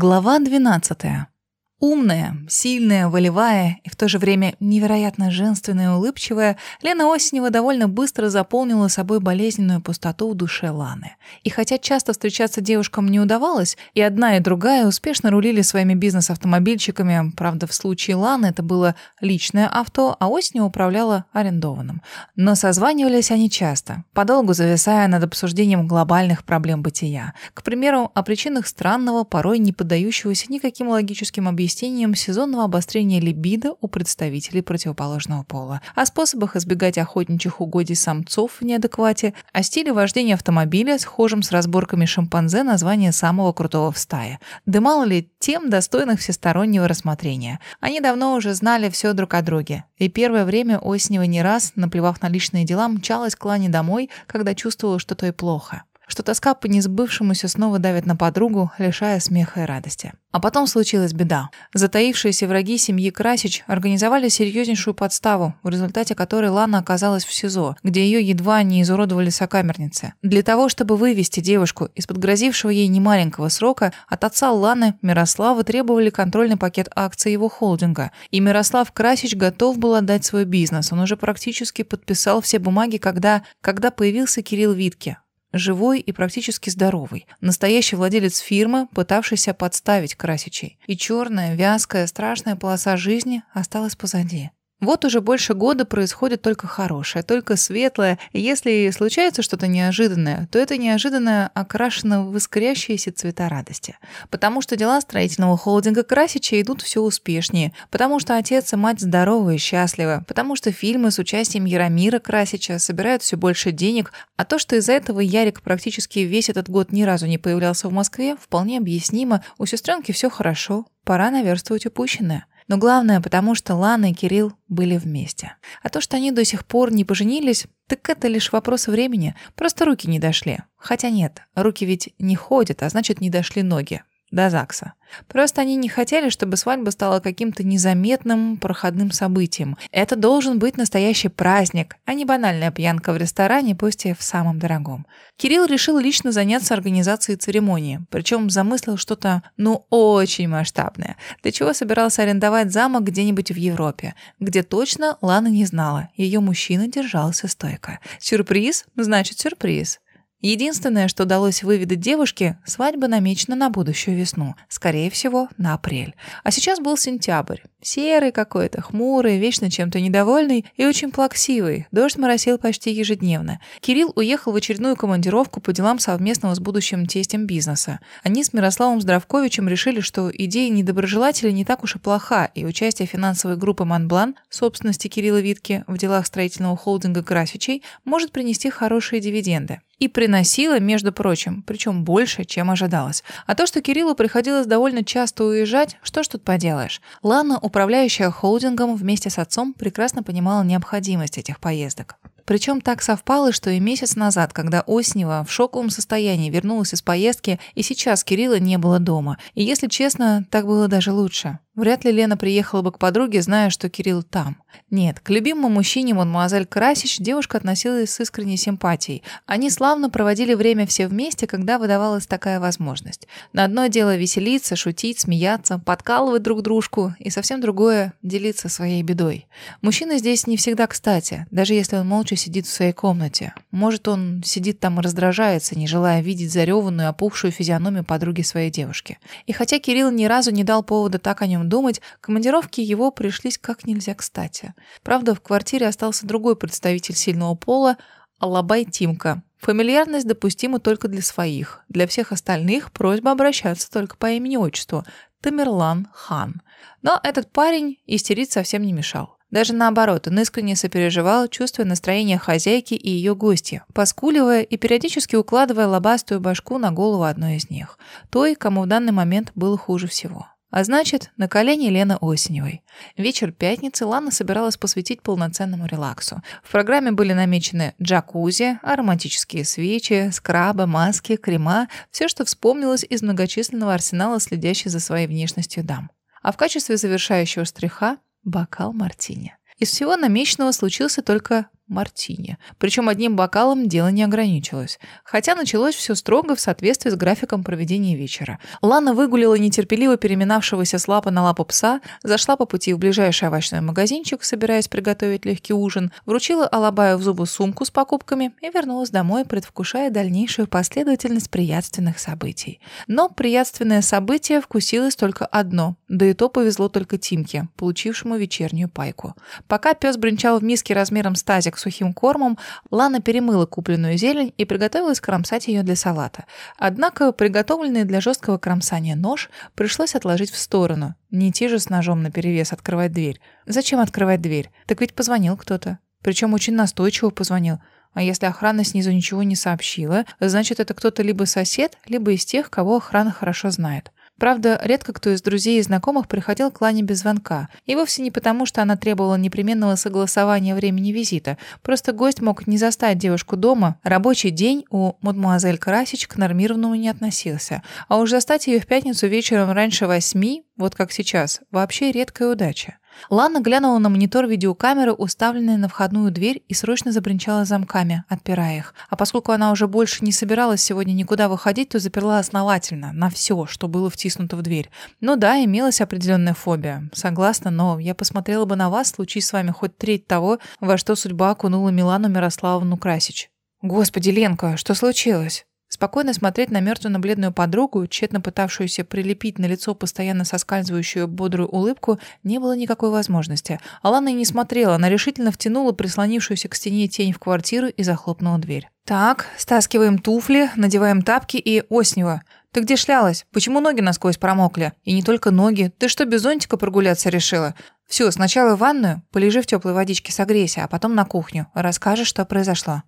Глава 12. Умная, сильная, волевая и в то же время невероятно женственная и улыбчивая, Лена Осенева довольно быстро заполнила собой болезненную пустоту в душе Ланы. И хотя часто встречаться девушкам не удавалось, и одна, и другая успешно рулили своими бизнес-автомобильчиками, правда, в случае Ланы это было личное авто, а Осенева управляла арендованным. Но созванивались они часто, подолгу зависая над обсуждением глобальных проблем бытия. К примеру, о причинах странного, порой не поддающегося никаким логическим объяснениям объяснением сезонного обострения либидо у представителей противоположного пола, о способах избегать охотничьих угодий самцов в неадеквате, о стиле вождения автомобиля, схожем с разборками шимпанзе названия самого крутого в стае. Да мало ли тем, достойных всестороннего рассмотрения. Они давно уже знали все друг о друге. И первое время Осенева не раз, наплевав на личные дела, мчалась к Лане домой, когда чувствовала, что то и плохо что тоска по несбывшемуся снова давит на подругу, лишая смеха и радости. А потом случилась беда. Затаившиеся враги семьи Красич организовали серьезнейшую подставу, в результате которой Лана оказалась в СИЗО, где ее едва не изуродовали сокамерницы. Для того, чтобы вывести девушку из-под грозившего ей немаленького срока, от отца Ланы, Мирослава, требовали контрольный пакет акций его холдинга. И Мирослав Красич готов был отдать свой бизнес. Он уже практически подписал все бумаги, когда, когда появился Кирилл Витке, Живой и практически здоровый. Настоящий владелец фирмы, пытавшийся подставить Красичей. И черная, вязкая, страшная полоса жизни осталась позади. Вот уже больше года происходит только хорошее, только светлое, если случается что-то неожиданное, то это неожиданное окрашено в искрящиеся цвета радости. Потому что дела строительного холдинга Красича идут все успешнее, потому что отец и мать здоровы и счастливы, потому что фильмы с участием Яромира Красича собирают все больше денег, а то, что из-за этого Ярик практически весь этот год ни разу не появлялся в Москве, вполне объяснимо, у сестренки все хорошо, пора наверстывать упущенное. Но главное, потому что Лана и Кирилл были вместе. А то, что они до сих пор не поженились, так это лишь вопрос времени. Просто руки не дошли. Хотя нет, руки ведь не ходят, а значит, не дошли ноги до ЗАГСа. Просто они не хотели, чтобы свадьба стала каким-то незаметным проходным событием. Это должен быть настоящий праздник, а не банальная пьянка в ресторане, пусть и в самом дорогом. Кирилл решил лично заняться организацией церемонии, причем замыслил что-то, ну, очень масштабное, для чего собирался арендовать замок где-нибудь в Европе, где точно Лана не знала, ее мужчина держался стойко. Сюрприз значит сюрприз. Единственное, что удалось выведать девушке, свадьба намечена на будущую весну, скорее всего, на апрель. А сейчас был сентябрь. Серый какой-то, хмурый, вечно чем-то недовольный и очень плаксивый. Дождь моросил почти ежедневно. Кирилл уехал в очередную командировку по делам совместного с будущим тестем бизнеса. Они с Мирославом Здравковичем решили, что идея недоброжелателя не так уж и плоха, и участие финансовой группы «Монблан» собственности Кирилла Витки в делах строительного холдинга Красичей может принести хорошие дивиденды. И приносила, между прочим, причем больше, чем ожидалось. А то, что Кириллу приходилось довольно часто уезжать, что ж тут поделаешь. Лана управляющая холдингом вместе с отцом прекрасно понимала необходимость этих поездок. Причем так совпало, что и месяц назад, когда Оснева в шоковом состоянии вернулась из поездки, и сейчас Кирилла не было дома. И если честно, так было даже лучше. Вряд ли Лена приехала бы к подруге, зная, что Кирилл там. Нет, к любимому мужчине мадемуазель Красич девушка относилась с искренней симпатией. Они славно проводили время все вместе, когда выдавалась такая возможность. На одно дело веселиться, шутить, смеяться, подкалывать друг дружку, и совсем другое — делиться своей бедой. Мужчина здесь не всегда кстати, даже если он молча сидит в своей комнате. Может, он сидит там и раздражается, не желая видеть зареванную, опухшую физиономию подруги своей девушки. И хотя Кирилл ни разу не дал повода так о нем думать, командировки его пришлись как нельзя кстати. Правда, в квартире остался другой представитель сильного пола, Алабай Тимка. Фамильярность допустима только для своих. Для всех остальных просьба обращаться только по имени-отчеству. Тамерлан Хан. Но этот парень истерить совсем не мешал. Даже наоборот, он искренне сопереживал, чувствуя настроение хозяйки и ее гости, поскуливая и периодически укладывая лобастую башку на голову одной из них, той, кому в данный момент было хуже всего. А значит, на колени Лены Осеневой. Вечер пятницы Лана собиралась посвятить полноценному релаксу. В программе были намечены джакузи, ароматические свечи, скрабы, маски, крема, все, что вспомнилось из многочисленного арсенала, следящей за своей внешностью дам. А в качестве завершающего штриха – бокал мартини. Из всего намеченного случился только мартини. Причем одним бокалом дело не ограничилось. Хотя началось все строго в соответствии с графиком проведения вечера. Лана выгулила нетерпеливо переминавшегося с лапы на лапу пса, зашла по пути в ближайший овощной магазинчик, собираясь приготовить легкий ужин, вручила Алабаю в зубы сумку с покупками и вернулась домой, предвкушая дальнейшую последовательность приятственных событий. Но приятственное событие вкусилось только одно, да и то повезло только Тимке, получившему вечернюю пайку. Пока пес бренчал в миске размером с тазик сухим кормом, Лана перемыла купленную зелень и приготовилась кромсать ее для салата. Однако приготовленный для жесткого кромсания нож пришлось отложить в сторону. Не идти же с ножом наперевес открывать дверь. Зачем открывать дверь? Так ведь позвонил кто-то. Причем очень настойчиво позвонил. А если охрана снизу ничего не сообщила, значит, это кто-то либо сосед, либо из тех, кого охрана хорошо знает. Правда, редко кто из друзей и знакомых приходил к Лане без звонка. И вовсе не потому, что она требовала непременного согласования времени визита. Просто гость мог не застать девушку дома. Рабочий день у мадмуазель Красич к нормированному не относился. А уж застать ее в пятницу вечером раньше восьми, вот как сейчас, вообще редкая удача. Лана глянула на монитор видеокамеры, уставленной на входную дверь, и срочно забринчала замками, отпирая их. А поскольку она уже больше не собиралась сегодня никуда выходить, то заперла основательно, на все, что было втиснуто в дверь. Ну да, имелась определенная фобия. Согласна, но я посмотрела бы на вас, случись с вами хоть треть того, во что судьба окунула Милану Мирославовну Красич. Господи, Ленка, что случилось? Спокойно смотреть на мертвенно-бледную подругу, тщетно пытавшуюся прилепить на лицо постоянно соскальзывающую бодрую улыбку, не было никакой возможности. Алана и не смотрела, она решительно втянула прислонившуюся к стене тень в квартиру и захлопнула дверь. «Так, стаскиваем туфли, надеваем тапки и Оснева. Ты где шлялась? Почему ноги насквозь промокли? И не только ноги. Ты что, без зонтика прогуляться решила? Все, сначала в ванную, полежи в теплой водичке, согрейся, а потом на кухню. Расскажешь, что произошло».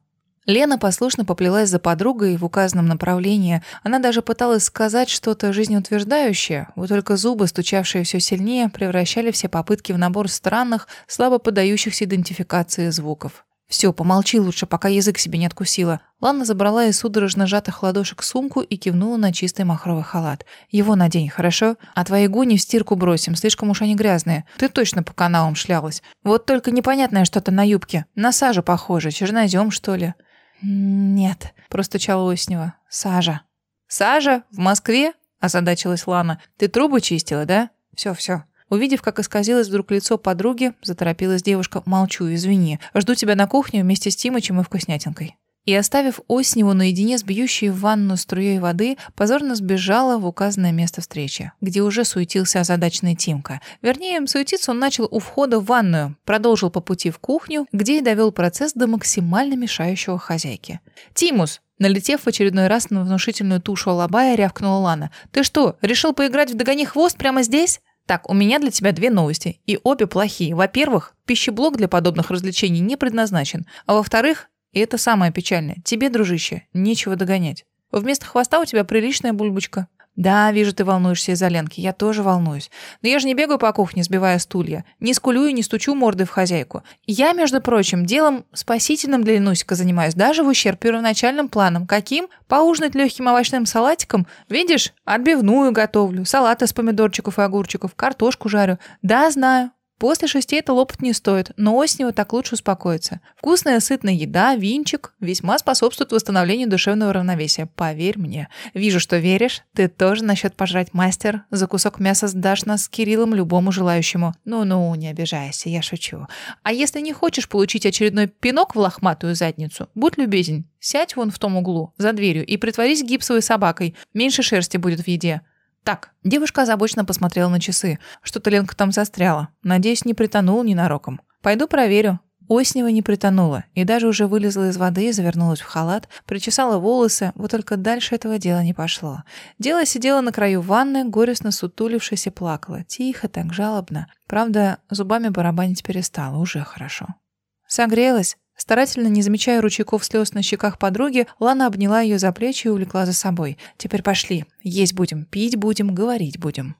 Лена послушно поплелась за подругой в указанном направлении. Она даже пыталась сказать что-то жизнеутверждающее, вот только зубы, стучавшие все сильнее, превращали все попытки в набор странных, слабо поддающихся идентификации звуков. «Все, помолчи лучше, пока язык себе не откусила». Лана забрала из судорожно сжатых ладошек сумку и кивнула на чистый махровый халат. «Его надень, хорошо? А твои гуни в стирку бросим, слишком уж они грязные. Ты точно по каналам шлялась. Вот только непонятное что-то на юбке. На сажу похоже, чернозем, что ли?» «Нет», — простучала Оснева. «Сажа». «Сажа? В Москве?» — озадачилась Лана. «Ты трубы чистила, да?» «Все, все». Увидев, как исказилось вдруг лицо подруги, заторопилась девушка. «Молчу, извини. Жду тебя на кухне вместе с Тимычем и вкуснятинкой» и, оставив Осневу наедине с бьющей в ванну струей воды, позорно сбежала в указанное место встречи, где уже суетился озадаченный Тимка. Вернее, суетиться он начал у входа в ванную, продолжил по пути в кухню, где и довел процесс до максимально мешающего хозяйки. «Тимус!» Налетев в очередной раз на внушительную тушу Алабая, рявкнула Лана. «Ты что, решил поиграть в догони хвост прямо здесь?» Так, у меня для тебя две новости, и обе плохие. Во-первых, пищеблок для подобных развлечений не предназначен, а во-вторых, и это самое печальное. Тебе, дружище, нечего догонять. Вместо хвоста у тебя приличная бульбочка. Да, вижу, ты волнуешься из-за Ленки. Я тоже волнуюсь. Но я же не бегаю по кухне, сбивая стулья. Не скулю и не стучу мордой в хозяйку. Я, между прочим, делом спасительным для Ленусика занимаюсь, даже в ущерб первоначальным планам. Каким? Поужинать легким овощным салатиком? Видишь, отбивную готовлю, салат из помидорчиков и огурчиков, картошку жарю. Да, знаю, После шести это лопать не стоит, но осенью так лучше успокоиться. Вкусная сытная еда, винчик весьма способствует восстановлению душевного равновесия, поверь мне. Вижу, что веришь. Ты тоже насчет пожрать мастер. За кусок мяса сдашь нас с Кириллом любому желающему. Ну-ну, не обижайся, я шучу. А если не хочешь получить очередной пинок в лохматую задницу, будь любезен, сядь вон в том углу, за дверью, и притворись гипсовой собакой. Меньше шерсти будет в еде. Так, девушка озабоченно посмотрела на часы. Что-то Ленка там застряла. Надеюсь, не притонула ненароком. Пойду проверю. Оснева не притонула и даже уже вылезла из воды и завернулась в халат, причесала волосы, вот только дальше этого дела не пошло. Дело сидела на краю ванны, горестно сутулившись и плакала. Тихо, так жалобно. Правда, зубами барабанить перестала, уже хорошо. «Согрелась?» Старательно не замечая ручейков слез на щеках подруги, Лана обняла ее за плечи и увлекла за собой. «Теперь пошли. Есть будем, пить будем, говорить будем».